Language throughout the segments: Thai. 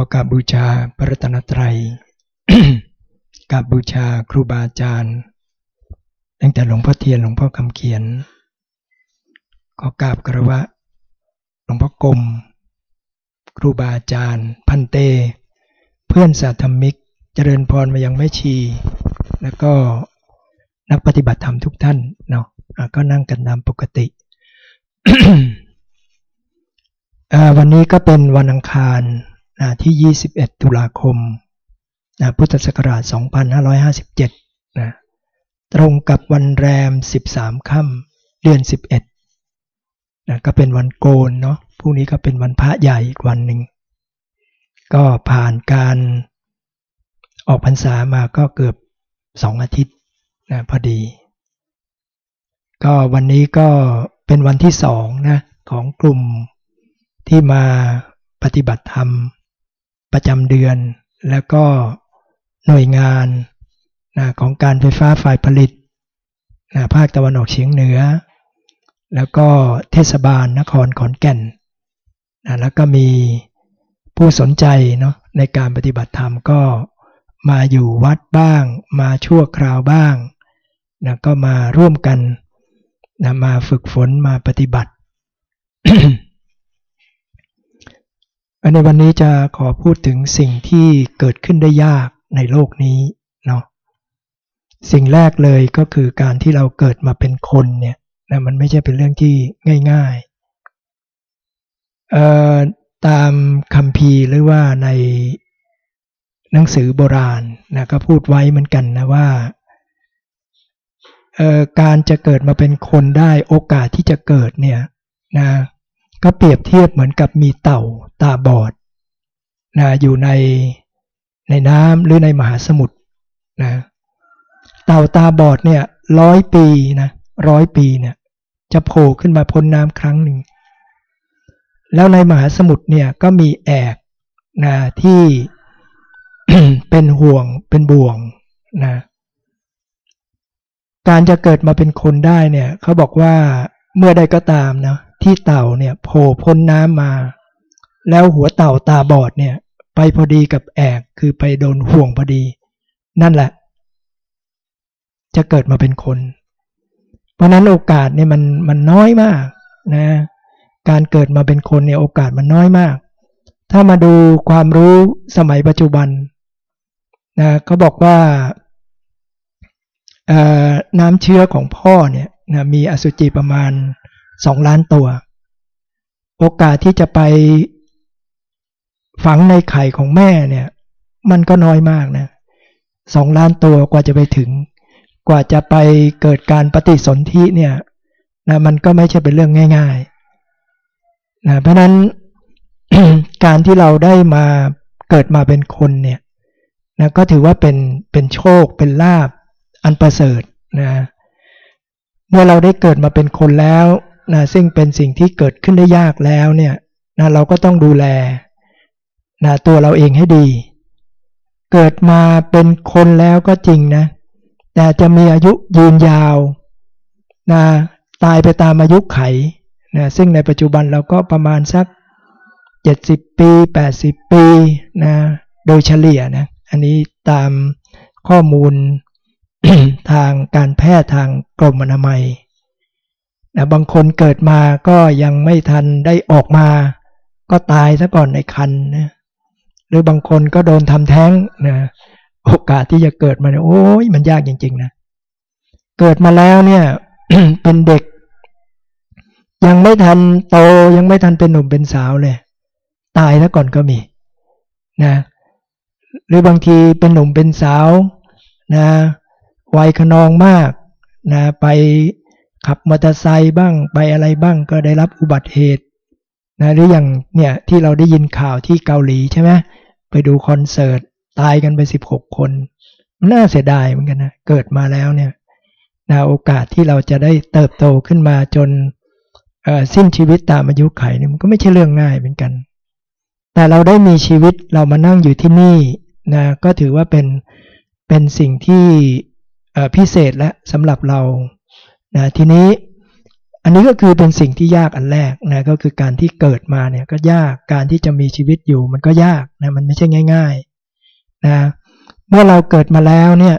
ก็กราบบูชาพระรัตนตรัยกราบบูชาครูบาอาจารย์ ตั้งแต่หลวงพ่อเทียนหลวงพ่อคำเขียนก็กราบกระวะหลวงพ่อกรมครูบาอาจารย์ พันเต เพื่อนสาธมิก เจริญพรมายังแม่ชี แล้วก็นักปฏิบัติธรรมทุกท่านเนาะก็นั่งกันตามปกติ วันนี้ก็เป็นวันอังคาร นะที่ 21 ตุลาคมนะพุทธศักราช 2557นะตรงกับวันแรม 13 ค่ำเดือน 11นะก็เป็นวันโกนเนาะพรุ่งนี้ก็เป็นวันพระใหญ่อีกวันหนึ่ง ก็ผ่านการออกพรรษามาก็เกือบสองอาทิตย์นะพอดี ก็วันนี้ก็เป็นวันที่สองนะของกลุ่มที่มาปฏิบัติธรรม ประจำเดือน แล้วก็หน่วยงานนะของการไฟฟ้าฝ่ายผลิตนะภาคตะวันออกเฉียงเหนือ แล้วก็เทศบาลนครขอนแก่นนะแล้วก็มีผู้สนใจเนาะในการปฏิบัติธรรมก็มาอยู่วัดบ้าง มาชั่วคราวบ้างนะก็มาร่วมกันนะมาฝึกฝนมาปฏิบัติ ในวันนี้จะขอพูดถึงสิ่งที่เกิดขึ้นได้ยากในโลกนี้เนาะสิ่งแรกเลยก็คือการที่เราเกิดมาเป็นคนเนี่ยนะมันไม่ใช่เป็นเรื่องที่ง่ายๆตามคำพีหรือว่าในหนังสือโบราณนะก็พูดไว้เหมือนกันนะว่าการจะเกิดมาเป็นคนได้โอกาสที่จะเกิดเนี่ยนะ ก็เปรียบเทียบเหมือนกับมีเต่าตาบอดนะอยู่ในในน้ำหรือในมหาสมุทรนะเต่าตาบอดเนี่ยร้อยปีนะร้อยปีเนี่ยจะโผล่ขึ้นมาพ้นน้ำครั้งหนึ่ง แล้วในมหาสมุทรเนี่ยก็มีแอกนะที่เป็นห่วงเป็นบ่วงนะการจะเกิดมาเป็นคนได้เนี่ยเขาบอกว่าเมื่อใดก็ตามนะ ที่เต่าเนี่ยโผล่พ้นน้ำมา แล้วหัวเต่าตาบอดเนี่ย ไปพอดีกับแอกคือไปโดนห่วงพอดี นั่นแหละ จะเกิดมาเป็นคน เพราะนั้นโอกาสเนี่ยมันมันน้อยมากนะการเกิดมาเป็นคนเนี่ยโอกาสมันน้อยมาก ถ้ามาดูความรู้สมัยปัจจุบันนะเขาบอกว่าน้ำเชื้อของพ่อเนี่ยนะมีอสุจิประมาณ สองล้านตัว โอกาสที่จะไปฝังในไข่ของแม่เนี่ย มันก็น้อยมากนะสองล้านตัวกว่าจะไปถึง กว่าจะไปเกิดการปฏิสนธิเนี่ยนะมันก็ไม่ใช่เป็นเรื่องง่ายๆนะเพราะนั้นการที่เราได้มาเกิดมาเป็นคนเนี่ยนะก็ถือว่าเป็นเป็นโชคเป็นลาบอันประเสริฐนะเมื่อเราได้เกิดมาเป็นคนแล้ว นะซึ่งเป็นสิ่งที่เกิดขึ้นได้ยากแล้วเนี่ยนะเราก็ต้องดูแลนะตัวเราเองให้ดี เกิดมาเป็นคนแล้วก็จริงนะ แต่จะมีอายุยืนยาวนะตายไปตามอายุไขนะซึ่งในปัจจุบันเราก็ประมาณสัก 70 ปี 80 ปีนะโดยเฉลี่ยนะอันนี้ตามข้อมูลทางการแพทย์ทางกรมอนามัย นะบางคนเกิดมาก็ยังไม่ทันได้ออกมา ก็ตายซะก่อนในคันนะหรือบางคนก็โดนทำแท้งนะโอกาสที่จะเกิดมาเนี่ยโอ้ยมันยากจริง ๆ นะ เกิดมาแล้วเนี่ย เป็นเด็ก ยังไม่ทันโตยังไม่ทันเป็นหนุ่มเป็นสาวเลย ตายซะก่อนก็มีนะ หรือบางทีเป็นหนุ่มเป็นสาวนะวัยขนองมากนะไป ขับมอเตอร์ไซค์บ้างไปอะไรบ้างก็ได้รับอุบัติเหตุนะหรืออย่างเนี่ยที่เราได้ยินข่าวที่เกาหลีใช่ไหมไปดูคอนเสิร์ตตายกันไป 16 คน น่าเสียดายเหมือนกันนะเกิดมาแล้วเนี่ยนะโอกาสที่เราจะได้เติบโตขึ้นมาจนสิ้นชีวิตตามอายุไขเนี่ยมันก็ไม่ใช่เรื่องง่ายเหมือนกัน แต่เราได้มีชีวิตเรามานั่งอยู่ที่นี่นะก็ถือว่าเป็นเป็นสิ่งที่พิเศษและสำหรับเรา นะทีนี้อันนี้ก็คือเป็นสิ่งที่ยากอันแรกนะก็คือการที่เกิดมาเนี่ยก็ยากการที่จะมีชีวิตอยู่มันก็ยากนะมันไม่ใช่ง่ายๆนะเมื่อเราเกิดมาแล้วเนี่ย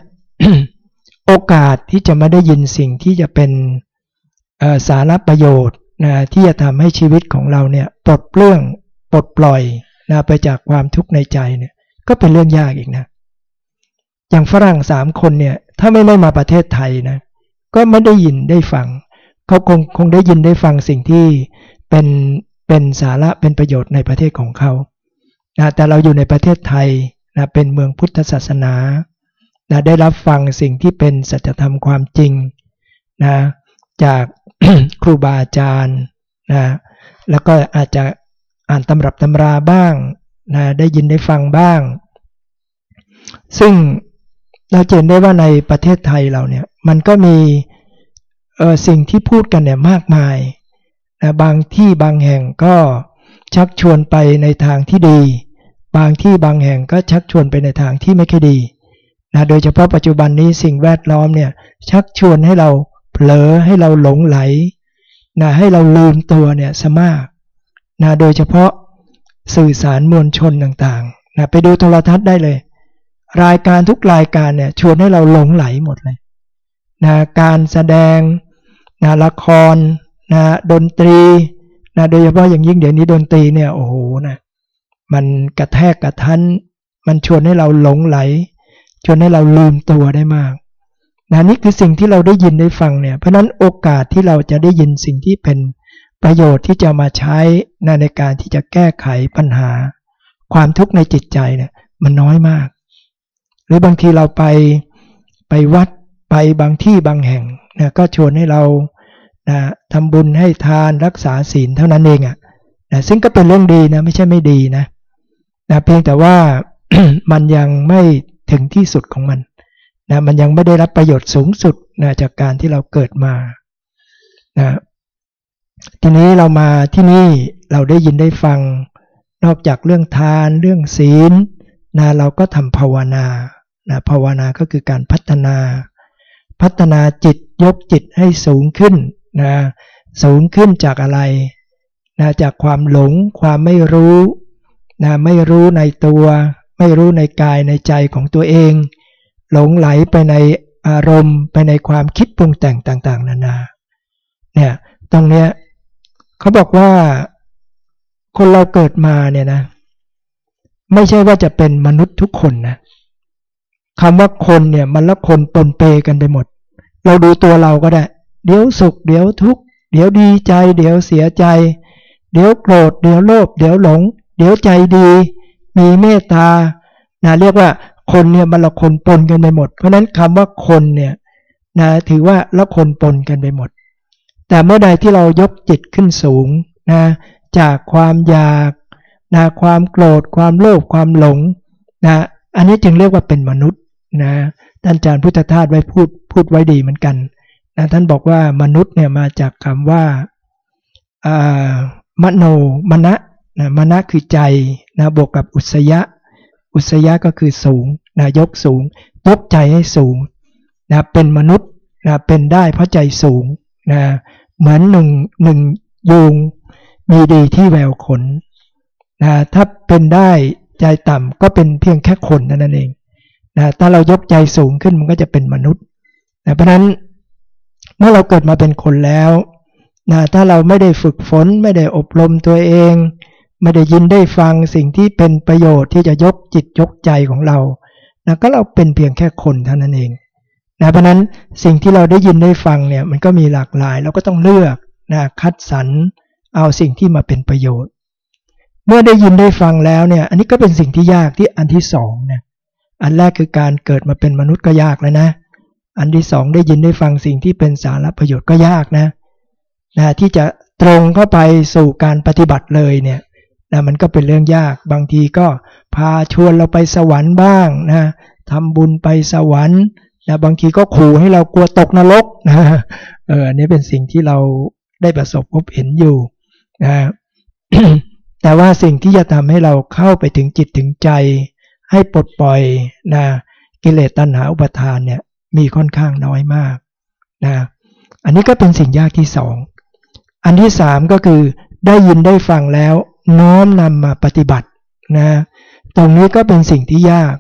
โอกาสที่จะมาได้ยินสิ่งที่จะเป็นสาระประโยชน์นะที่จะทำให้ชีวิตของเราเนี่ยปลดเปลื้องปลดปล่อยนะไปจากความทุกข์ในใจเนี่ยก็เป็นเรื่องยากอีกนะ อย่างฝรั่งสามคนเนี่ยถ้าไม่ได้มาประเทศไทยนะ ก็ไม่ได้ยินได้ฟังเขาคงคงได้ยินได้ฟังสิ่งที่เป็นเป็นสาระเป็นประโยชน์ในประเทศของเขานะแต่เราอยู่ในประเทศไทยนะเป็นเมืองพุทธศาสนานะได้รับฟังสิ่งที่เป็นสัจธรรมความจริงนะจากครูบาอาจารย์นะแล้วก็อาจจะอ่านตำรับตำราบ้างนะได้ยินได้ฟังบ้าง ซึ่งเราเห็นได้ว่าในประเทศไทยเราเนี่ย มันก็มีสิ่งที่พูดกันเนี่ยมากมายนะบางที่บางแห่งก็ชักชวนไปในทางที่ดี บางที่บางแห่งก็ชักชวนไปในทางที่ไม่ค่อยดีนะโดยเฉพาะปัจจุบันนี้สิ่งแวดล้อมเนี่ยชักชวนให้เราเผลอให้เราหลงไหลนะให้เราลืมตัวเนี่ยสมากนะโดยเฉพาะสื่อสารมวลชนต่างๆนะไปดูโทรทัศน์ได้เลย รายการทุกรายการเนี่ยชวนให้เราหลงไหลหมดเลย นะการแสดงนะละครนะดนตรีนะโดยเฉพาะอย่างยิ่งเดี๋ยวนี้ดนตรีเนี่ยโอ้โหนะมันกระแทกกระทันมันชวนให้เราหลงไหล ชวนให้เราลืมตัวได้มากนะนี่คือสิ่งที่เราได้ยินได้ฟังเนี่ยเพราะนั้นโอกาสที่เราจะได้ยินสิ่งที่เป็นประโยชน์ที่จะมาใช้ในการที่จะแก้ไขปัญหา ความทุกข์ในจิตใจเนี่ยมันน้อยมาก หรือบางทีเราไปไปวัด ไปบางที่บางแห่งนะก็ชวนให้เรานะทำบุญให้ทานรักษาศีลเท่านั้นเองอะ่ะนะซึ่งก็เป็นเรื่องดีนะไม่ใช่ไม่ดีนะนะเพียงแต่ว่ามันยังไม่ถึงที่สุดของมันนะมันยังไม่ได้รับประโยชน์สูงสุดนะจากการที่เราเกิดมานะทีนี้เรามาที่นี่เราได้ยินได้ฟังนอกจากเรื่องทานเรื่องศีลนะเราก็ทำภาวนานะภาวนาก็คือการพัฒนา พัฒนาจิตยกจิตให้สูงขึ้นนะสูงขึ้นจากอะไรนะจากความหลงความไม่รู้นะไม่รู้ในตัว ไม่รู้ในกายในใจของตัวเอง หลงไหลไปในอารมณ์ไปในความคิดปรุงแต่งต่างๆ นานาเนี่ยตรงเนี้ยเขาบอกว่าคนเราเกิดมาเนี่ยนะ ไม่ใช่ว่าจะเป็นมนุษย์ทุกคนนะ คำว่าคนเนี่ยมันละคนปนเปกันไปหมด เราดูตัวเราก็ได้ เดี๋ยวสุข เดี๋ยวทุกข์ เดี๋ยวดีใจ เดี๋ยวเสียใจ เดี๋ยวโกรธ เดี๋ยวโลภ เดี๋ยวหลง เดี๋ยวใจดี มีเมตตา นะเรียกว่าคนเนี่ยมันละคนปนกันไปหมด เพราะนั้นคำว่าคนเนี่ยนะถือว่าละคนปนกันไปหมด แต่เมื่อใดที่เรายกจิตขึ้นสูงนะจากความอยากนะความโกรธ ความโลภ ความหลงนะอันนี้จึงเรียกว่าเป็นมนุษย์ นะท่านอาจารย์พุทธทาสไว้พูดพูดไว้ดีเหมือนกันนะท่านบอกว่ามนุษย์เนี่ยมาจากคำว่ามโนมณะนะมณะคือใจนะบวกกับอุสยะ อุสยะก็คือสูงนะยกสูง ยกใจให้สูงนะเป็นมนุษย์นะเป็นได้เพราะใจสูงนะเหมือนหนึ่งหนึ่งยุงมีดีที่แววขนนะถ้าเป็นได้ใจต่ำก็เป็นเพียงแค่คนนั่นเอง นะถ้าเรายกใจสูงขึ้นมันก็จะเป็นมนุษย์นะเพราะนั้นเมื่อเราเกิดมาเป็นคนแล้วนะถ้าเราไม่ได้ฝึกฝน ไม่ได้อบรมตัวเอง ไม่ได้ยินได้ฟังสิ่งที่เป็นประโยชน์ที่จะยกจิตยกใจของเรานะก็เราเป็นเพียงแค่คนเท่านั้นเองนะเพราะนั้นสิ่งที่เราได้ยินได้ฟังเนี่ยมันก็มีหลากหลายเราก็ต้องเลือกนะคัดสรรเอาสิ่งที่มาเป็นประโยชน์ เมื่อได้ยินได้ฟังแล้วเนี่ยอันนี้ก็เป็นสิ่งที่ยากที่อันที่สองนะ อันแรกคือการเกิดมาเป็นมนุษย์ก็ยากแล้วนะ อันที่สองได้ยินได้ฟังสิ่งที่เป็นสาระประโยชน์ก็ยากนะนะที่จะตรงเข้าไปสู่การปฏิบัติเลยเนี่ยนะมันก็เป็นเรื่องยากบางทีก็พาชวนเราไปสวรรค์บ้างนะทำบุญไปสวรรค์นะบางทีก็ขู่ให้เรากลัวตกนรกนะเอออันนี้เป็นสิ่งที่เราได้ประสบพบเห็นอยู่นะแต่ว่าสิ่งที่จะทำให้เราเข้าไปถึงจิตถึงใจ ให้ปลดปล่อยนะกิเลสตัณหาอุปทานเนี่ยมีค่อนข้างน้อยมากนะอันนี้ก็เป็นสิ่งยากที่สองอันที่สามก็คือได้ยินได้ฟังแล้วน้อมนำมาปฏิบัตินะตรงนี้ก็เป็นสิ่งที่ยาก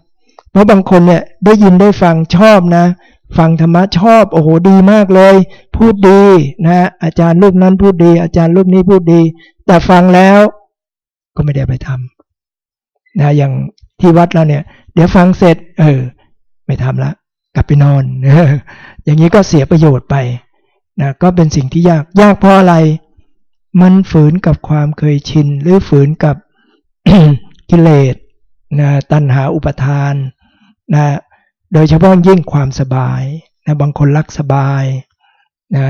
เพราะบางคนเนี่ยได้ยินได้ฟังชอบนะ ฟังธรรมะชอบโอ้โหดีมากเลย พูดดีนะอาจารย์รูปนั้นพูดดี อาจารย์รูปนี้พูดดี แต่ฟังแล้วก็ไม่ได้ไปทำนะอย่าง ที่วัดเราเนี่ย เดี๋ยวฟังเสร็จ เออ ไม่ทำละ กลับไปนอนอย่างนี้ก็เสียประโยชน์ไปนะก็เป็นสิ่งที่ยากยากเพราะอะไร มันฝืนกับความเคยชิน หรือฝืนกับกิเลสนะตัณหาอุปทานนะโดยเฉพาะยิ่งความสบายนะบางคนรักสบายนะ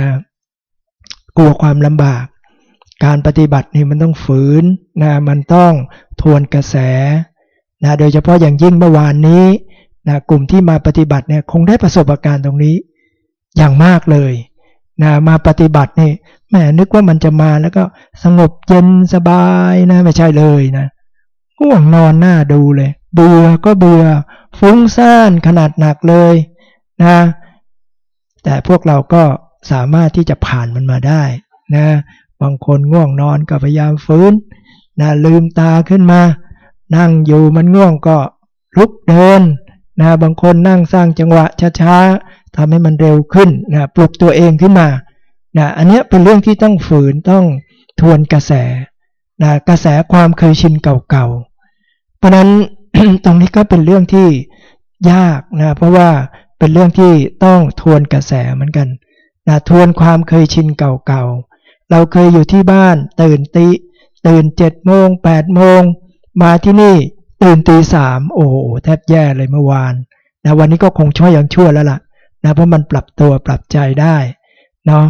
กลัวความลำบาก การปฏิบัตินี่มันต้องฝืนนะมันต้องทวนกระแส นะโดยเฉพาะอย่างยิ่งเมื่อวานนี้นะกลุ่มที่มาปฏิบัติเนี่ยคงได้ประสบการณ์ตรงนี้อย่างมากเลยนะมาปฏิบัตินี่แหมนึกว่ามันจะมาแล้วก็สงบเย็นสบายนะไม่ใช่เลยนะง่วงนอนหน้าดูเลย เบื่อก็เบื่อ ฟุ้งซ่านขนาดหนักเลยนะแต่พวกเราก็สามารถที่จะผ่านมันมาได้นะบางคนง่วงนอนก็พยายามฟื้นนะลืมตาขึ้นมา นั่งอยู่มันง่วงก็ลุกเดินนะบางคนนั่งสร้างจังหวะช้าๆทำให้มันเร็วขึ้นนะปลุกตัวเองขึ้นมานะอันนี้เป็นเรื่องที่ต้องฝืนต้องทวนกระแสนะกระแสความเคยชินเก่าๆ เพราะนั้นตรงนี้ก็เป็นเรื่องที่ยากนะเพราะว่าเป็นเรื่องที่ต้องทวนกระแสเหมือนกันนะทวนความเคยชินเก่าๆ เราเคยอยู่ที่บ้านตื่นตีตื่นเจ็ดโมงแปดโมง มาที่นี่ตื่นตีสามโอ้โหแทบแย่เลยเมื่อวานนะวันนี้ก็คงช่วยยังชั่วแล้วล่ะนะเพราะมันปรับตัวปรับใจได้เนาะ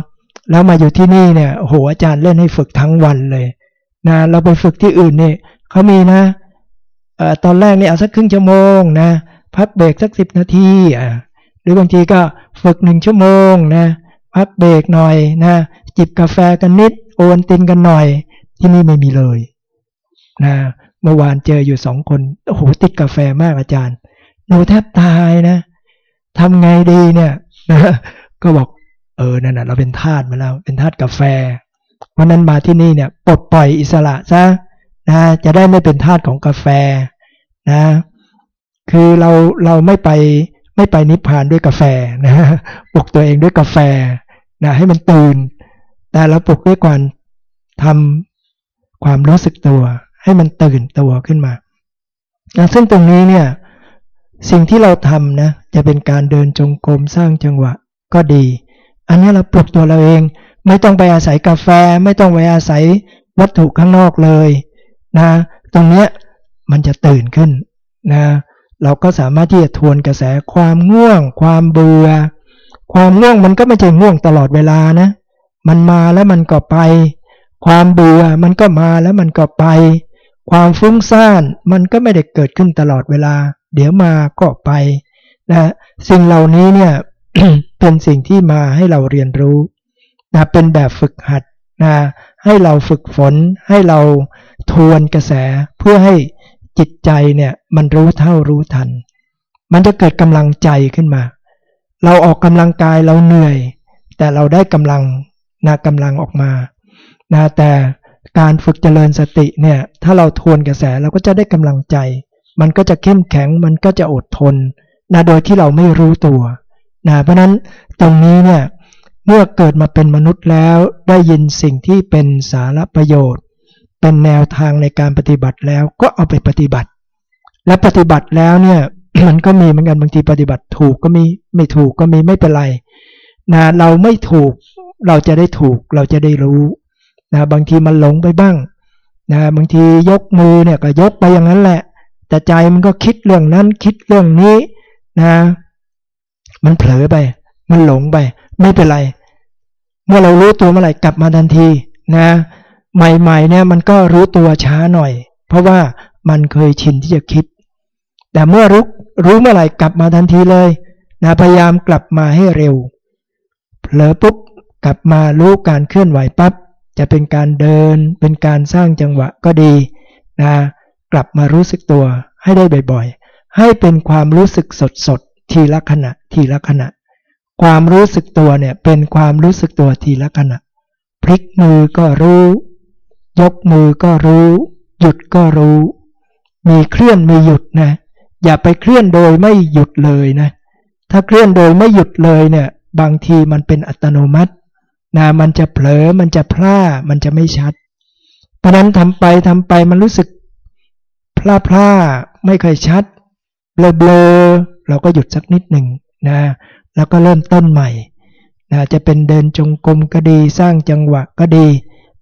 แล้วมาอยู่ที่นี่เนี่ยโอ้โหอาจารย์เล่นให้ฝึกทั้งวันเลยนะเราไปฝึกที่อื่นเนี่ยเขามีนะอตอนแรกเนี่ยเอาสักครึ่งชั่วโมงนะพักเบรกสักสิบนาทีอ่าหรือบางทีก็ฝึกหนึ่งชั่วโมงนะพักเบรกหน่อยนะจิบกาแฟกันนิดโอนตินกันหน่อยที่นี่ไม่มีเลยนะ เมื่อวานเจออยู่สองคนโอ้โหติดกาแฟมากอาจารย์หนูแทบตายนะทำไงดีเนี่ยนะก็บอกเออนั่นนะเราเป็นทาสมาแล้ว เป็นทาสกาแฟ เพราะนั้นมาที่นี่เนี่ยปลดปล่อยอิสระซะนะจะได้ไม่เป็นทาสของกาแฟนะ คือเราเราไม่ไปไม่ไปนิพพานด้วยกาแฟนะปลุกตัวเองด้วยกาแฟนะให้มันตื่น แต่เราปลุกด้วยการทำความรู้สึกตัว ให้มันตื่นตัวขึ้นมาซึ่งตรงนี้เนี่ยสิ่งที่เราทำนะจะเป็นการเดินจงกรมสร้างจังหวะก็ดี อันนี้เราปลุกตัวเราเอง ไม่ต้องไปอาศัยกาแฟ ไม่ต้องไปอาศัยวัตถุข้างนอกเลยนะตรงเนี้ยมันจะตื่นขึ้นนะเราก็สามารถที่จะทวนกระแสความง่วง ความเบื่อ ความง่วงมันก็ไม่ใช่ง่วงตลอดเวลานะ มันมาแล้วมันก็ไป ความเบื่อมันก็มาแล้วมันก็ไป ความฟุ้งซ่านมันก็ไม่ได้เกิดขึ้นตลอดเวลา เดี๋ยวมาก็ไปนะสิ่งเหล่านี้เนี่ยเป็นสิ่งที่มาให้เราเรียนรู้นะเป็นแบบฝึกหัดนะให้เราฝึกฝน ให้เราทวนกระแสเพื่อให้จิตใจเนี่ยมันรู้เท่ารู้ทัน มันจะเกิดกำลังใจขึ้นมา เราออกกำลังกายเราเหนื่อย แต่เราได้กำลังนะกำลังออกมานะแต่ การฝึกเจริญสติเนี่ยถ้าเราทวนกระแสเราก็จะได้กำลังใจ มันก็จะเข้มแข็งมันก็จะอดทนนะโดยที่เราไม่รู้ตัวนะเพราะนั้นตรงนี้เนี่ยเมื่อเกิดมาเป็นมนุษย์แล้วได้ยินสิ่งที่เป็นสาระประโยชน์ เป็นแนวทางในการปฏิบัติแล้วก็เอาไปปฏิบัติ และปฏิบัติแล้วเนี่ยมันก็มีเหมือนกันบางทีปฏิบัติถูกก็มีไม่ถูกก็มีไม่เป็นไรนะเราไม่ถูกเราจะได้ถูกเราจะได้รู้ นะบางทีมันหลงไปบ้างนะบางทียกมือเนี่ยก็ยกไปอย่างนั้นแหละ แต่ใจมันก็คิดเรื่องนั้นคิดเรื่องนี้นะมันเผลอไป มันหลงไป ไม่เป็นไร เมื่อเรารู้ตัวเมื่อไหร่กลับมาทันทีนะใหม่ๆเนี่ยมันก็รู้ตัวช้าหน่อย เพราะว่ามันเคยชินที่จะคิด แต่เมื่อรู้รู้เมื่อไหร่กลับมาทันทีเลยนะพยายามกลับมาให้เร็ว เผลอปุ๊บกลับมารู้การเคลื่อนไหวปับ๊บ จะเป็นการเดิน เป็นการสร้างจังหวะก็ดีนะกลับมารู้สึกตัวให้ได้บ่อยๆ ให้เป็นความรู้สึกสดๆ ทีละขณะทีละขณะ ความรู้สึกตัวเนี่ยเป็นความรู้สึกตัวทีละขณะ พลิกมือก็รู้ ยกมือก็รู้ หยุดก็รู้ มีเคลื่อนมีหยุดนะ อย่าไปเคลื่อนโดยไม่หยุดเลยนะ ถ้าเคลื่อนโดยไม่หยุดเลยเนี่ยบางทีมันเป็นอัตโนมัติ นะมันจะเผลอมันจะพลาดมันจะไม่ชัด เพราะนั้นทำไปทำไปมันรู้สึกพลาพลาไม่ค่อยชัดเบลอเบลอเราก็หยุดสักนิดหนึ่งนะแล้วก็เริ่มต้นใหม่นะจะเป็นเดินจงกรมก็ดีสร้างจังหวะก็ดี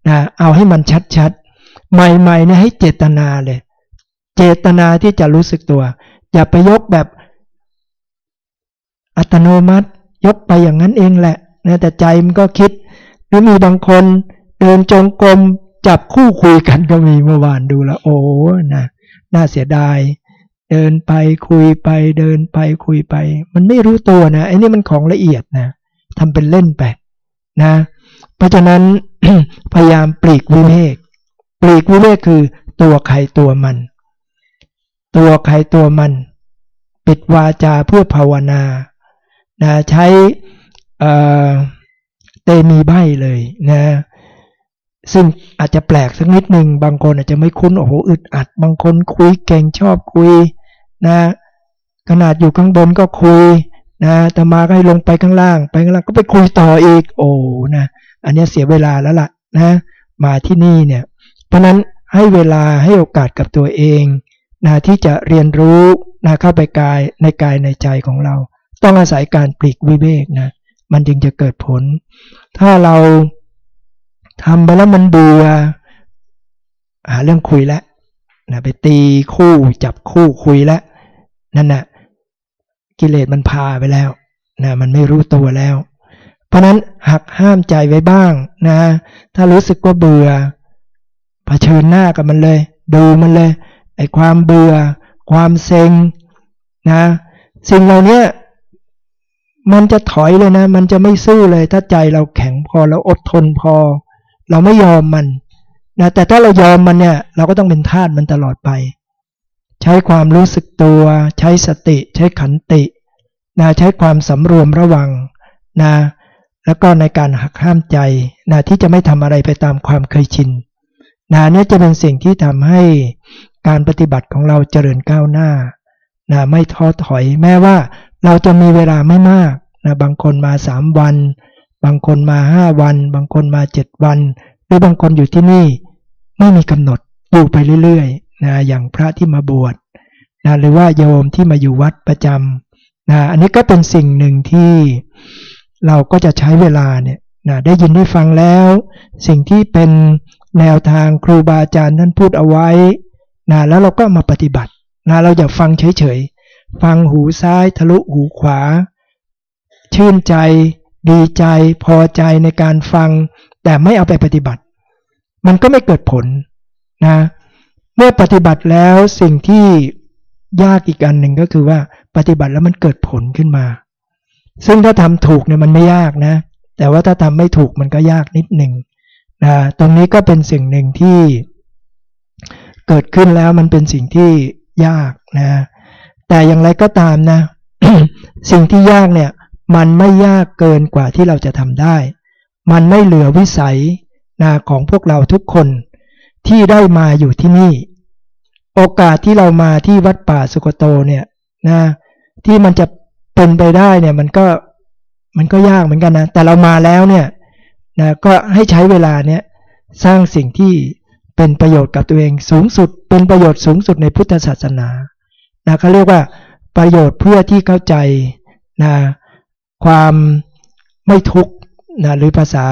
นะเอาให้มันชัดๆ ใหม่ๆเนี่ยให้เจตนาเลย เจตนาที่จะรู้สึกตัว อย่าไปยกแบบอัตโนมัติ ยกไปอย่างนั้นเองแหละ นะแต่ใจมันก็คิด หรือมีบางคนเดินจงกรมจับคู่คุยกันก็มีเมื่อวานดูแลโอ้นะน่าเสียดาย เดินไปคุยไปเดินไปคุยไป มันไม่รู้ตัวนะไอ้นี่มันของละเอียดนะทำเป็นเล่นไปนะ เพราะฉะนั้นพยายามปลีกวิเวกปลีกวิเวกคือตัวใครตัวมัน ตัวใครตัวมัน ปิดวาจาเพื่อภาวนานะใช้ เตมีใบเลยนะ ซึ่งอาจจะแปลกสักนิดหนึ่งบางคนอาจจะไม่คุ้นโอ้โหอึดอัด บางคนคุยเก่งชอบคุยนะขนาดอยู่ข้างบนก็คุยนะแต่มาก็ให้ลงไปข้างล่าง ไปข้างล่างก็ไปคุยต่ออีก โอ้นะอันนี้เสียเวลาแล้วล่ะนะมาที่นี่เนี่ย เพราะนั้นให้เวลาให้โอกาสกับตัวเองนะที่จะเรียนรู้นะเข้าไปกายในกายในใจของเรา ต้องอาศัยการปลีกวิเวกนะ มันจึงจะเกิดผล ถ้าเราทำไปแล้วมันเบื่อหาเรื่องคุยแล้วนะไปตีคู่จับคู่คุยแล้วนั่นนะ่ะกิเลสมันพาไปแล้วนะมันไม่รู้ตัวแล้ว เพราะนั้นหักห้ามใจไว้บ้างนะ ถ้ารู้สึกว่าเบื่อเผชิญหน้ากับมันเลย ดูมันเลยไอ้ความเบื่อ ความเซ็งนะ สิ่งเหล่านี้ มันจะถอยเลยนะ มันจะไม่สู้เลย ถ้าใจเราแข็งพอเราอดทนพอ เราไม่ยอมมันนะแต่ถ้าเรายอมมันเนี่ย เราก็ต้องเป็นทาสมันตลอดไป ใช้ความรู้สึกตัว ใช้สติ ใช้ขันตินะใช้ความสำรวมระวังนะแล้วก็ในการหักห้ามใจนะที่จะไม่ทำอะไรไปตามความเคยชินนะนี่จะเป็นสิ่งที่ทำให้การปฏิบัติของเราเจริญก้าวหน้านะไม่ท้อถอยแม้ว่า เราจะมีเวลาไม่มากนะบางคนมาสามวัน บางคนมาห้าวัน บางคนมาเจ็ดวัน หรือบางคนอยู่ที่นี่ไม่มีกำหนดอยู่ไปเรื่อยๆนะอย่างพระที่มาบวชนะหรือว่าโยมที่มาอยู่วัดประจำนะอันนี้ก็เป็นสิ่งหนึ่งที่เราก็จะใช้เวลาเนี่ยนะได้ยินได้ฟังแล้ว สิ่งที่เป็นแนวทางครูบาอาจารย์ท่านพูดเอาไว้นะแล้วเราก็มาปฏิบัตินะเราอย่าฟังเฉยๆ ฟังหูซ้ายทะลุหูขวา ชื่นใจ ดีใจ พอใจในการฟัง แต่ไม่เอาไปปฏิบัติ มันก็ไม่เกิดผลนะ เมื่อปฏิบัติแล้วสิ่งที่ยากอีกอันหนึ่งก็คือว่าปฏิบัติแล้วมันเกิดผลขึ้นมา ซึ่งถ้าทำถูกเนี่ยมันไม่ยากนะ แต่ว่าถ้าทำไม่ถูกมันก็ยากนิดหนึ่งนะตรงนี้ก็เป็นสิ่งหนึ่งที่เกิดขึ้นแล้วมันเป็นสิ่งที่ยากนะ แต่อย่างไรก็ตามนะ สิ่งที่ยากเนี่ย มันไม่ยากเกินกว่าที่เราจะทำได้ มันไม่เหลือวิสัยนะของพวกเราทุกคนที่ได้มาอยู่ที่นี่ โอกาสที่เรามาที่วัดป่าสุกโตเนี่ยนะที่มันจะเป็นไปได้เนี่ยมันก็มันก็ยากเหมือนกันนะแต่เรามาแล้วเนี่ยนะก็ให้ใช้เวลาเนี่ยสร้างสิ่งที่เป็นประโยชน์กับตัวเองสูงสุด เป็นประโยชน์สูงสุดในพุทธศาสนา นะเขาเรียกว่าประโยชน์เพื่อที่เข้าใจนะความไม่ทุกข์นะหรือภาษา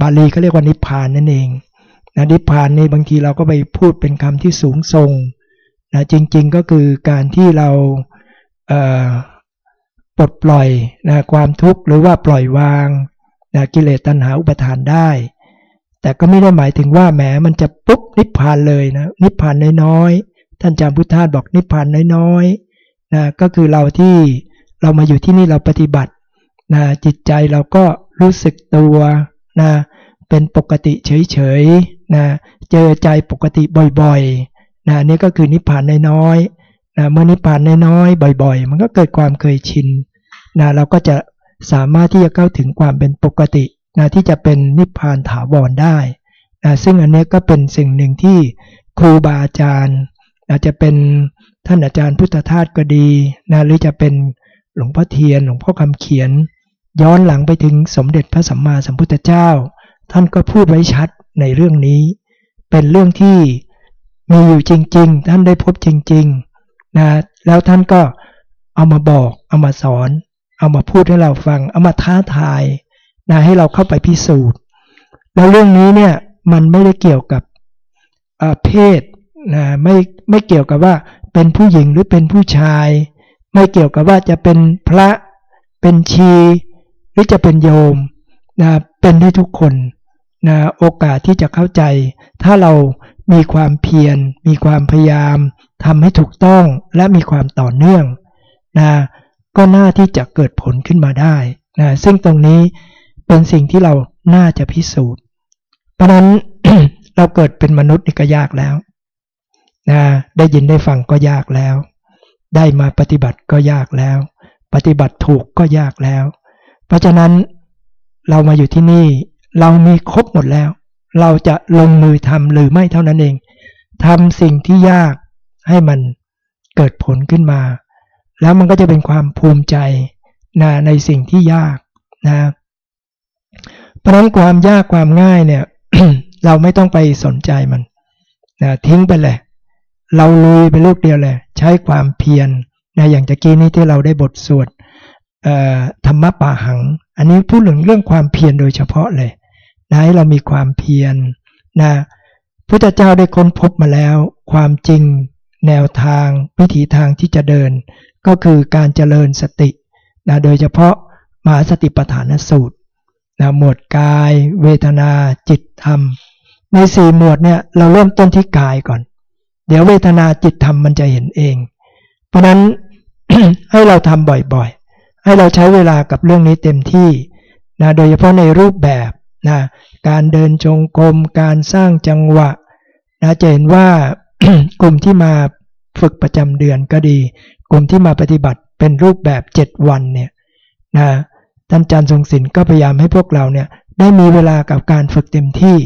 บาลีเขาเรียกว่านิพพานนั่นเองนะนิพพานนี่บางทีเราก็ไปพูดเป็นคำที่สูงทรงนะจริงๆก็คือการที่เราปลดปล่อยนะความทุกข์หรือว่าปล่อยวางนะกิเลสตัณหาอุปทานได้ แต่ก็ไม่ได้หมายถึงว่าแหมมันจะปุ๊บนิพพานเลยนะนิพพานน้อยๆ ท่านจำพุทธาบอกนิพพานน้อยๆนะก็คือเราที่เรามาอยู่ที่นี่เราปฏิบัตินะจิตใจเราก็รู้สึกตัวนะเป็นปกติเฉยๆนะเจอใจปกติบ่อยๆนะนี่ก็คือนิพพานน้อยๆนะเมื่อนิพพานน้อยๆบ่อย ๆ มันก็เกิดความเคยชินนะเราก็จะสามารถที่จะเข้าถึงความเป็นปกตินะที่จะเป็นนิพพานถาวรได้นะซึ่งอันนี้ก็เป็นสิ่งหนึ่งที่ครูบาอาจารย์ อาจจะเป็นท่านอาจารย์พุทธทาสก็ดีนะหรือจะเป็นหลวงพ่อเทียน หลวงพ่อคำเขียน ย้อนหลังไปถึงสมเด็จพระสัมมาสัมพุทธเจ้า ท่านก็พูดไว้ชัดในเรื่องนี้ เป็นเรื่องที่มีอยู่จริง ๆ ท่านได้พบจริงๆนะแล้วท่านก็เอามาบอกเอามาสอน เอามาพูดให้เราฟัง เอามาท้าทายนะให้เราเข้าไปพิสูจน์ แล้วเรื่องนี้เนี่ยมันไม่ได้เกี่ยวกับเพศ นะไม่ไม่เกี่ยวกับว่าเป็นผู้หญิงหรือเป็นผู้ชาย ไม่เกี่ยวกับว่าจะเป็นพระเป็นชี หรือจะเป็นโยมนะเป็นได้ทุกคนนะโอกาสที่จะเข้าใจ ถ้าเรามีความเพียร มีความพยายามทำให้ถูกต้องและมีความต่อเนื่องนะก็น่าที่จะเกิดผลขึ้นมาได้นะซึ่งตรงนี้เป็นสิ่งที่เราน่าจะพิสูจน์ เพราะนั้น เราเกิดเป็นมนุษย์นี่ก็ยากแล้ว นะได้ยินได้ฟังก็ยากแล้ว ได้มาปฏิบัติก็ยากแล้ว ปฏิบัติถูกก็ยากแล้ว เพราะฉะนั้นเรามาอยู่ที่นี่เรามีครบหมดแล้ว เราจะลงมือทำหรือไม่เท่านั้นเองทำสิ่งที่ยากให้มันเกิดผลขึ้นมา แล้วมันก็จะเป็นความภูมิใจนะในสิ่งที่ยากนะเพราะนั้นความยากความง่ายเนี่ย เราไม่ต้องไปสนใจมันนะทิ้งไปเลย เราลุยไปลูกเดียวเลยใช้ความเพียรนะอย่างตะกี้นี้ที่เราได้บทสวดธรรมะป่าหัง อันนี้พูดถึงเรื่องความเพียรโดยเฉพาะเลยนะให้เรามีความเพียรนะพุทธเจ้าได้ค้นพบมาแล้ว ความจริงแนวทางวิถีทางที่จะเดิน ก็คือการเจริญสตินะโดยเฉพาะมหาสติปัฏฐานสูตรนะหมวดกาย เวทนาจิตธรรม ในสี่หมวดเนี่ยเราเริ่มต้นที่กายก่อน เดี๋ยวเวทนาจิตธรรมมันจะเห็นเอง เพราะนั้นให้เราทำบ่อยๆ ให้เราใช้เวลากับเรื่องนี้เต็มที่นะโดยเฉพาะในรูปแบบนะการเดินจงกรมการสร้างจังหวะนะจะเห็นว่ากลุ่มที่มาฝึกประจำเดือนก็ดี กลุ่มที่มาปฏิบัติเป็นรูปแบบ 7 วันเนี่ยนะท่านอาจารย์ทรงศิลป์ก็พยายามให้พวกเราเนี่ยได้มีเวลากับการฝึกเต็มที่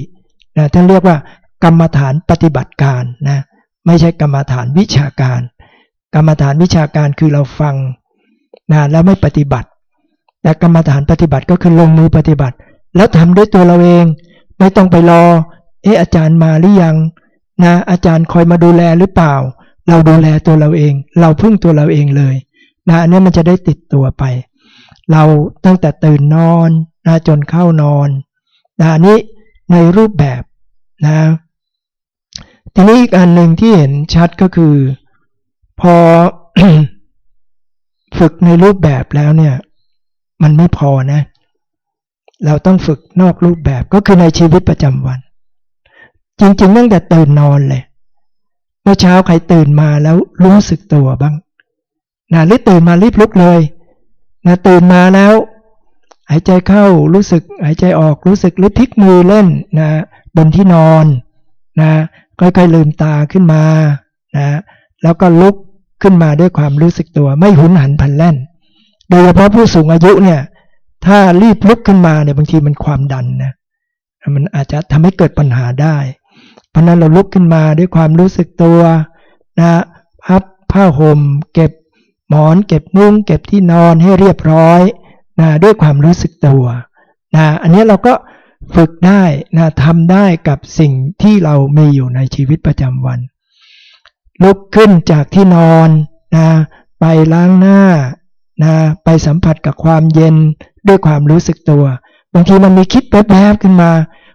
นะท่านเรียกว่ากรรมฐานปฏิบัติการนะ ไม่ใช่กรรมฐานวิชาการ กรรมฐานวิชาการคือเราฟังนะแล้วไม่ปฏิบัติ แต่กรรมฐานปฏิบัติก็คือลงมือปฏิบัติ แล้วทำด้วยตัวเราเอง ไม่ต้องไปรอ เอออาจารย์มาหรือยังนะอาจารย์คอยมาดูแลหรือเปล่า เราดูแลตัวเราเอง เราพึ่งตัวเราเองเลยนะอันนี้มันจะได้ติดตัวไป เราตั้งแต่ตื่นนอนนะจนเข้านอนนะอันนี้ในรูปแบบนะ ทีนี้อีกอันหนึ่งที่เห็นชัดก็คือ พอฝึกในรูปแบบแล้วเนี่ย มันไม่พอนะ เราต้องฝึกนอกรูปแบบก็คือในชีวิตประจำวัน จริงๆตั้งแต่ตื่นนอนเลย เมื่อเช้าใครตื่นมาแล้วรู้สึกตัวบ้างนะหรือตื่นมารีบลุกเลยนะตื่นมาแล้ว หายใจเข้ารู้สึก หายใจออกรู้สึกหรือพลิกมือเล่นนะบนที่นอนนะ ค่อยๆลืมตาขึ้นมานะแล้วก็ลุกขึ้นมาด้วยความรู้สึกตัว ไม่หุนหันพันแล่น โดยเฉพาะผู้สูงอายุเนี่ย ถ้ารีบลุกขึ้นมาเนี่ยบางทีมันความดันนะมันอาจจะทำให้เกิดปัญหาได้ เพราะนั้นเราลุกขึ้นมาด้วยความรู้สึกตัวนะพับผ้าห่ม เก็บหมอน เก็บมุ้งเก็บที่นอนให้เรียบร้อยนะด้วยความรู้สึกตัวนะอันนี้เราก็ ฝึกได้นะทำได้กับสิ่งที่เรามีอยู่ในชีวิตประจำวัน ลุกขึ้นจากที่นอนนะไปล้างหน้านะไปสัมผัสกับความเย็นด้วยความรู้สึกตัว บางทีมันมีคิดแวบๆขึ้นมา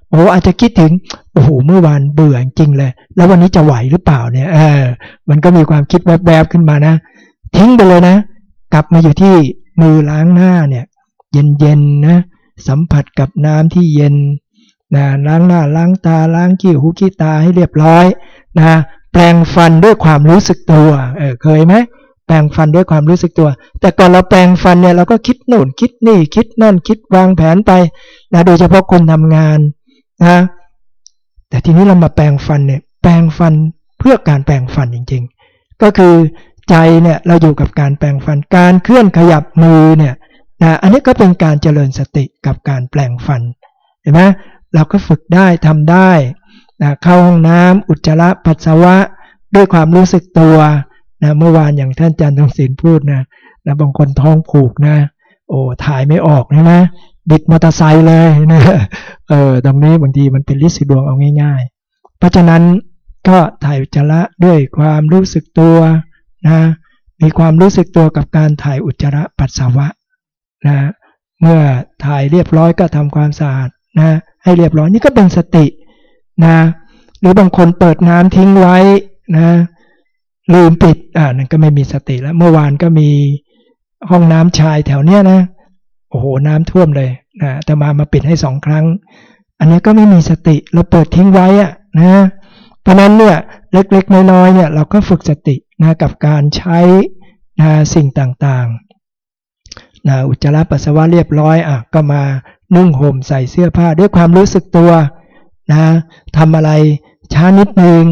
โอ้อาจจะคิดถึงโอ้โหเมื่อวานเบื่อจริงเลย แล้ววันนี้จะไหวหรือเปล่าเนี่ยเออมันก็มีความคิดแวบๆขึ้นมานะ ทิ้งไปเลยนะ กลับมาอยู่ที่มือล้างหน้าเนี่ย เย็นๆนะ สัมผัสกับน้ำที่เย็นนะล้างหน้าล้างตาล้างขี้หูขี้ตาให้เรียบร้อยนะแปลงฟันด้วยความรู้สึกตัวเออเคยไหมแปลงฟันด้วยความรู้สึกตัว แต่ก่อนเราแปลงฟันเนี่ยเราก็คิดโน่นคิดนี่คิดนั่นคิดวางแผนไปนะโดยเฉพาะคนทำงานนะแต่ทีนี้เรามาแปลงฟันเนี่ยแปลงฟันเพื่อการแปลงฟันจริง ๆ ก็คือใจเนี่ยเราอยู่กับการแปลงฟันการเคลื่อนขยับมือเนี่ย นะอันนี้ก็เป็นการเจริญสติกับการแปลงฟันเห็นไหมเราก็ฝึกได้ทำได้นะเข้าห้องน้ำอุจจาระปัสสาวะด้วยความรู้สึกตัวนะเมื่อวานอย่างท่านอาจารย์ทองศิลพูดนะนะบางคนท้องผูกนะโอ้ถ่ายไม่ออกใช่ไหมบิดมอเตอร์ไซค์เลยนะเออตรงนี้บางทีมันเป็นลิสิดวงเอาง่าย ๆ เพราะฉะนั้นก็ถ่ายอุจจาระด้วยความรู้สึกตัวนะมีความรู้สึกตัวกับการถ่ายอุจจาระปัสสาวะ นะเมื่อถ่ายเรียบร้อยก็ทำความสะอาดนะให้เรียบร้อยนี่ก็เป็นสตินะหรือบางคนเปิดน้ำทิ้งไว้นะลืมปิดอ่านั่นก็ไม่มีสติแล้ว เมื่อวานก็มีห้องน้ำชายแถวเนี้ยนะโอ้โหน้ำท่วมเลยนะแต่มามาปิดให้สองครั้ง อันนี้ก็ไม่มีสติเราเปิดทิ้งไว้อะนะเพราะนั้นเนี่ยเล็กๆน้อยๆเนี่ยเราก็ฝึกสตินะกับการใช้นะสิ่งต่างๆ นะอุจจาระปัสสาวะเรียบร้อยอะก็มานุ่งห่มใส่เสื้อผ้าด้วยความรู้สึกตัวนะทำอะไรช้านิดนึง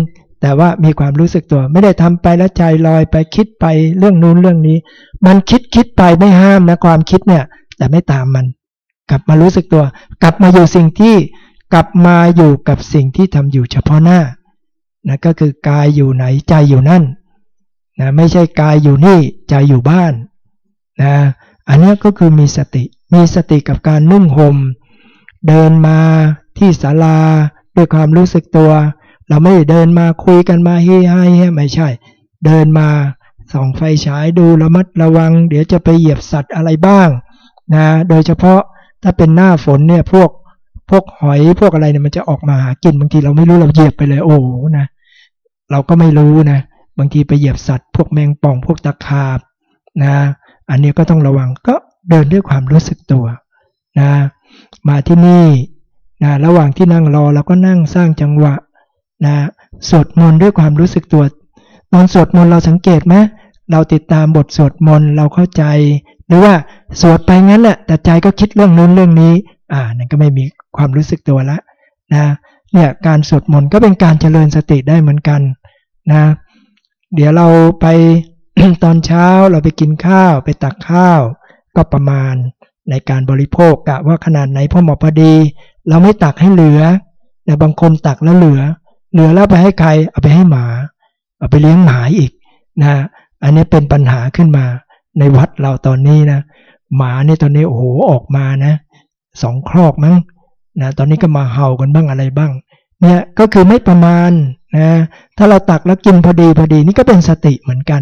แต่ว่ามีความรู้สึกตัว ไม่ได้ทำไปแล้วใจลอยไปคิดไปเรื่องนู้นเรื่องนี้ มันคิดคิดไปไม่ห้ามนะความคิดเนี่ย แต่ไม่ตามมัน กลับมารู้สึกตัว กลับมาอยู่สิ่งที่กลับมาอยู่กับสิ่งที่ทำอยู่เฉพาะหน้านะก็คือกายอยู่ไหนใจอยู่นั่นนะไม่ใช่กายอยู่นี่ใจอยู่บ้านนะ อันนี้ก็คือมีสติ มีสติกับการนุ่งหม่ม เดินมาที่ศาลาด้วยความรู้สึกตัว เราไม่เดินมาคุยกันมาเฮ้ยไม่ใช่ เดินมาส่องไฟฉายดูระมัดระวัง เดี๋ยวจะไปเหยียบสัตว์อะไรบ้างนะโดยเฉพาะถ้าเป็นหน้าฝนเนี่ยพวกพวกหอยพวกอะไรเนี่ยมันจะออกมาหากินบางทีเราไม่รู้เราเหยียบไปเลยโอ้นะเราก็ไม่รู้นะบางทีไปเหยียบสัตว์ พวกแมงป่องพวกตะขาบนะ อันนี้ก็ต้องระวังก็เดินด้วยความรู้สึกตัวนะมาที่นี่นะระหว่างที่นั่งรอเราก็นั่งสร้างจังหวะนะสวดมนต์ด้วยความรู้สึกตัวตอนสวดมนต์เราสังเกตไหมเราติดตามบทสวดมนต์เราเข้าใจ หรือว่าสวดไปงั้นแหละแต่ใจก็คิดเรื่องนู้นเรื่องนี้ อ่านั่นก็ไม่มีความรู้สึกตัวละนะเนี่ยการสวดมนต์ก็เป็นการเจริญสติได้เหมือนกันนะเดี๋ยวเราไป ตอนเช้าเราไปกินข้าวไปตักข้าว ก็ประมาณในการบริโภคกะว่าขนาดไหนพอเหมาะพอดี เราไม่ตักให้เหลือแต่บางคนตักแล้วเหลือ เหลือแล้วไปให้ใครเอาไปให้หมา เอาไปเลี้ยงหมาอีกนะอันนี้เป็นปัญหาขึ้นมา ในวัดเราตอนนี้นะหมาเนี่ยตอนนี้โอ้โหออกมานะสองครอกมั้งนะตอนนี้ก็มาเห่ากันบ้างอะไรบ้างเนี่ยก็คือไม่ประมาณนะถ้าเราตักแล้วกินพอดีพอดีนี่ก็เป็นสติเหมือนกัน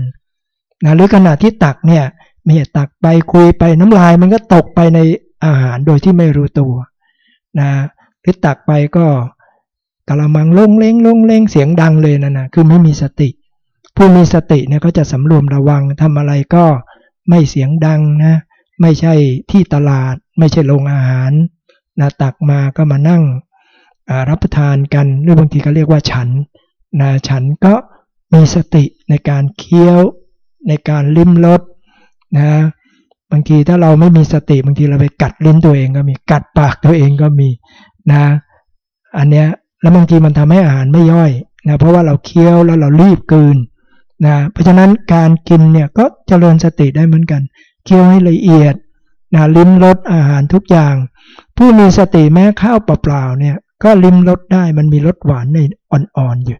นะหรือขณะที่ตักเนี่ยไม่ตักไปคุยไปน้ำลายมันก็ตกไปในอาหารโดยที่ไม่รู้ตัวนะหรือตักไปก็กะละมังลงเล้งลงเล้งเสียงดังเลยนะนะคือไม่มีสติ ผู้มีสติเนี่ยก็จะสำรวมระวังทำอะไรก็ไม่เสียงดังนะไม่ใช่ที่ตลาด ไม่ใช่โรงอาหารนะตักมาก็มานั่งรับประทานกันหรือบางทีก็เรียกว่าฉันนะฉันก็มีสติในการเคี้ยว ในการลิ้มรสนะบางทีถ้าเราไม่มีสติบางทีเราไปกัดลิ้นตัวเองก็มีกัดปากตัวเองก็มีนะอันเนี้ยแล้วบางทีมันทำให้อาหารไม่ย่อยนะเพราะว่าเราเคี้ยวแล้วเรารีบกืนนะเพราะฉะนั้นการกินเนี่ยก็เจริญสติได้เหมือนกัน เคี้ยวให้ละเอียดนะลิ้มรสอาหารทุกอย่าง ผู้มีสติแม้ข้าวเปล่าๆเนี่ยก็ลิ้มรสได้มันมีรสหวานในอ่อนๆอยู่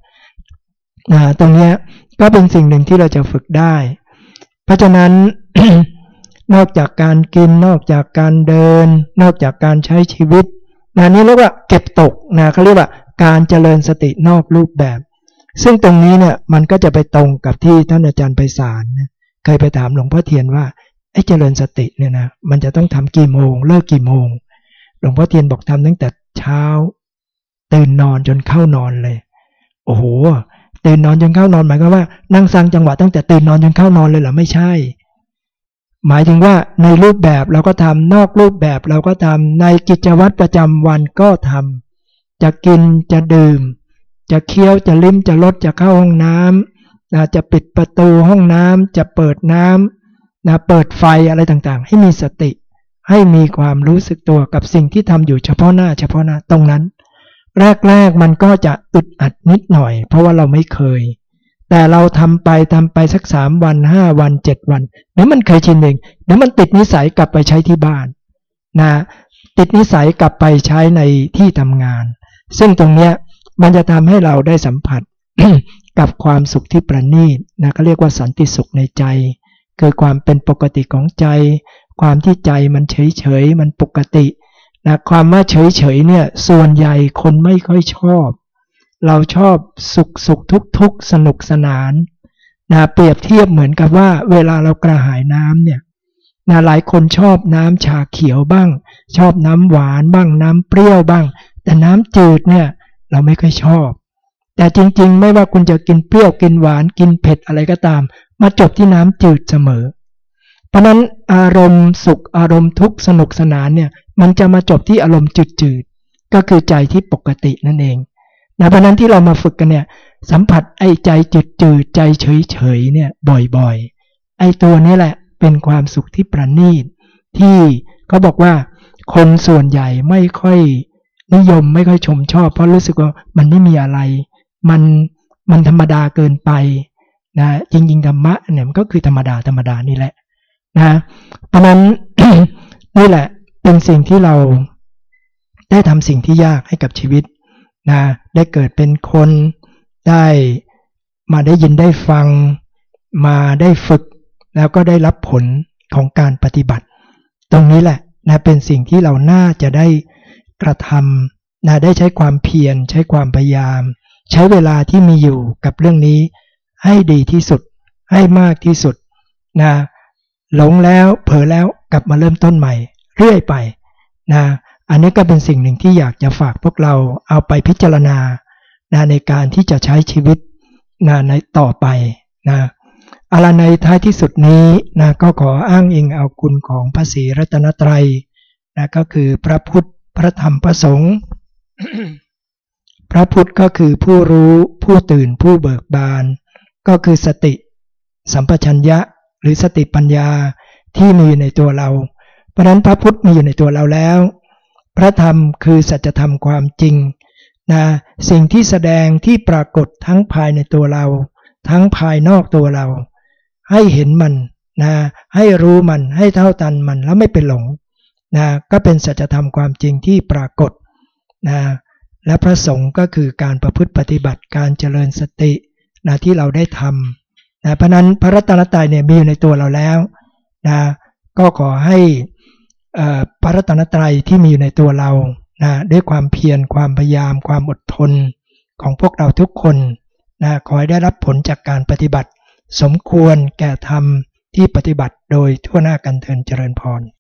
นะตรงเนี้ย ก็เป็นสิ่งหนึ่งที่เราจะฝึกได้ เพราะฉะนั้น นอกจากการกินนอกจากการเดิน นอกจากการใช้ชีวิตนะนี่เรียกว่าเก็บตกนะเขาเรียกว่าการเจริญสตินอกรูปแบบ ซึ่งตรงนี้เนี่ยมันก็จะไปตรงกับที่ท่านอาจารย์ไปสารเคยไปถามหลวงพ่อเทียนว่าไอ้เจริญสติเนี่ยนะมันจะต้องทำกี่โมง เลิกกี่โมง หลวงพ่อเทียนบอกทำตั้งแต่เช้า ตื่นนอนจนเข้านอนเลย โอ้โห ตื่นนอนจนเข้านอนหมายความว่านั่งสร้างจังหวะตั้งแต่ตื่นนอนจนเข้านอนเลยเหรอไม่ใช่ หมายถึงว่าในรูปแบบเราก็ทำนอกรูปแบบเราก็ทำในกิจวัตรประจำวันก็ทำจะกินจะดื่ม จะเคี้ยวจะลิ้มจะลดจะเข้าห้องน้ำจะปิดประตูห้องน้ำจะเปิดน้ำนะเปิดไฟอะไรต่างๆ ให้มีสติ ให้มีความรู้สึกตัวกับสิ่งที่ทำอยู่เฉพาะหน้า เฉพาะหน้าตรงนั้น แรกๆมันก็จะอึดอัดนิดหน่อย เพราะว่าเราไม่เคย แต่เราทำไปทำไปสักสามวันห้าวันเจ็ดวันเดี๋ยวมันเคยชินเองเดี๋ยวมันติดนิสัยกลับไปใช้ที่บ้านนะติดนิสัยกลับไปใช้ในที่ทำงาน ซึ่งตรงเนี้ยมันจะทำให้เราได้สัมผัสกับความสุขที่ประณีตนะก็เรียกว่าสันติสุขในใจ คือความเป็นปกติของใจ ความที่ใจมันเฉยเฉยมันปกติ นะความว่าเฉยเฉยเนี่ยส่วนใหญ่คนไม่ค่อยชอบ เราชอบสุขสุขทุกทุกสนุกสนานนะเปรียบเทียบเหมือนกับว่า เวลาเรากระหายน้ำเนี่ยนะหลายคนชอบน้ำชาเขียวบ้าง ชอบน้ำหวานบ้างน้ำเปรี้ยวบ้าง แต่น้ำจืดเนี่ยเราไม่ค่อยชอบ แต่จริงๆ ไม่ว่าคุณจะกินเปรี้ยวกินหวานกินเผ็ดอะไรก็ตาม มาจบที่น้ำจืดเสมอ เพราะนั้นอารมณ์สุขอารมณ์ทุกข์สนุกสนานเนี่ยมันจะมาจบที่อารมณ์จืดๆก็คือใจที่ปกตินั่นเองนะเพราะนั้นที่เรามาฝึกกันเนี่ยสัมผัสไอ้ใจจืดๆใจเฉยๆเนี่ยบ่อยๆ ไอ้ตัวนี้แหละเป็นความสุขที่ประณีต ที่เขาบอกว่าคนส่วนใหญ่ไม่ค่อยนิยมไม่ค่อยชมชอบ เพราะรู้สึกว่ามันไม่มีอะไร มันมันธรรมดาเกินไปนะจริงๆธรรมะเนี่ยมันก็คือธรรมดาธรรมดานี่แหละ นะเพราะนั้นนี่แหละเป็นสิ่งที่เราได้ทำสิ่งที่ยากให้กับชีวิตนะได้เกิดเป็นคนได้มาได้ยินได้ฟัง มาได้ฝึก แล้วก็ได้รับผลของการปฏิบัติ ตรงนี้แหละนะเป็นสิ่งที่เราน่าจะได้กระทำนะได้ใช้ความเพียร ใช้ความพยายาม ใช้เวลาที่มีอยู่กับเรื่องนี้ให้ดีที่สุด ให้มากที่สุดนะ หลงแล้วเผลอแล้วกลับมาเริ่มต้นใหม่ เรื่อยไปนะอันนี้ก็เป็นสิ่งหนึ่งที่อยากจะฝากพวกเราเอาไปพิจารณานะในการที่จะใช้ชีวิตนะในต่อไปนะอะไรในท้ายที่สุดนี้นะก็ขออ้างอิงเอาคุณของพระศรีรัตนตรัยนะก็คือพระพุทธพระธรรมพระสงฆ์พระพุทธก็คือผู้รู้ผู้ตื่นผู้เบิกบาน ก็คือสติ สัมปชัญญะ หรือสติปัญญาที่มีอยู่ในตัวเรา เพราะนั้นพระพุทธมีอยู่ในตัวเราแล้ว พระธรรมคือสัจธรรมความจริงนะสิ่งที่แสดงที่ปรากฏทั้งภายในตัวเรา ทั้งภายนอกตัวเรา ให้เห็นมันนะให้รู้มันให้เท่าตันมันแล้วไม่เป็นหลงนะก็เป็นสัจธรรมความจริงที่ปรากฏนะและพระสงฆ์ก็คือการประพฤติปฏิบัติการเจริญสตินะที่เราได้ทำ นะเพราะนั้นพระรัตนตรัยเนี่ยมีอยู่ในตัวเราแล้วนะก็ขอให้พระรัตนตรัยที่มีอยู่ในตัวเรานะด้วยความเพียรความพยายาม ความอดทนของพวกเราทุกคนนะขอให้ได้รับผลจากการปฏิบัติ สมควรแก่ธรรมที่ปฏิบัติโดยทั่วหน้ากันเทินเจริญพร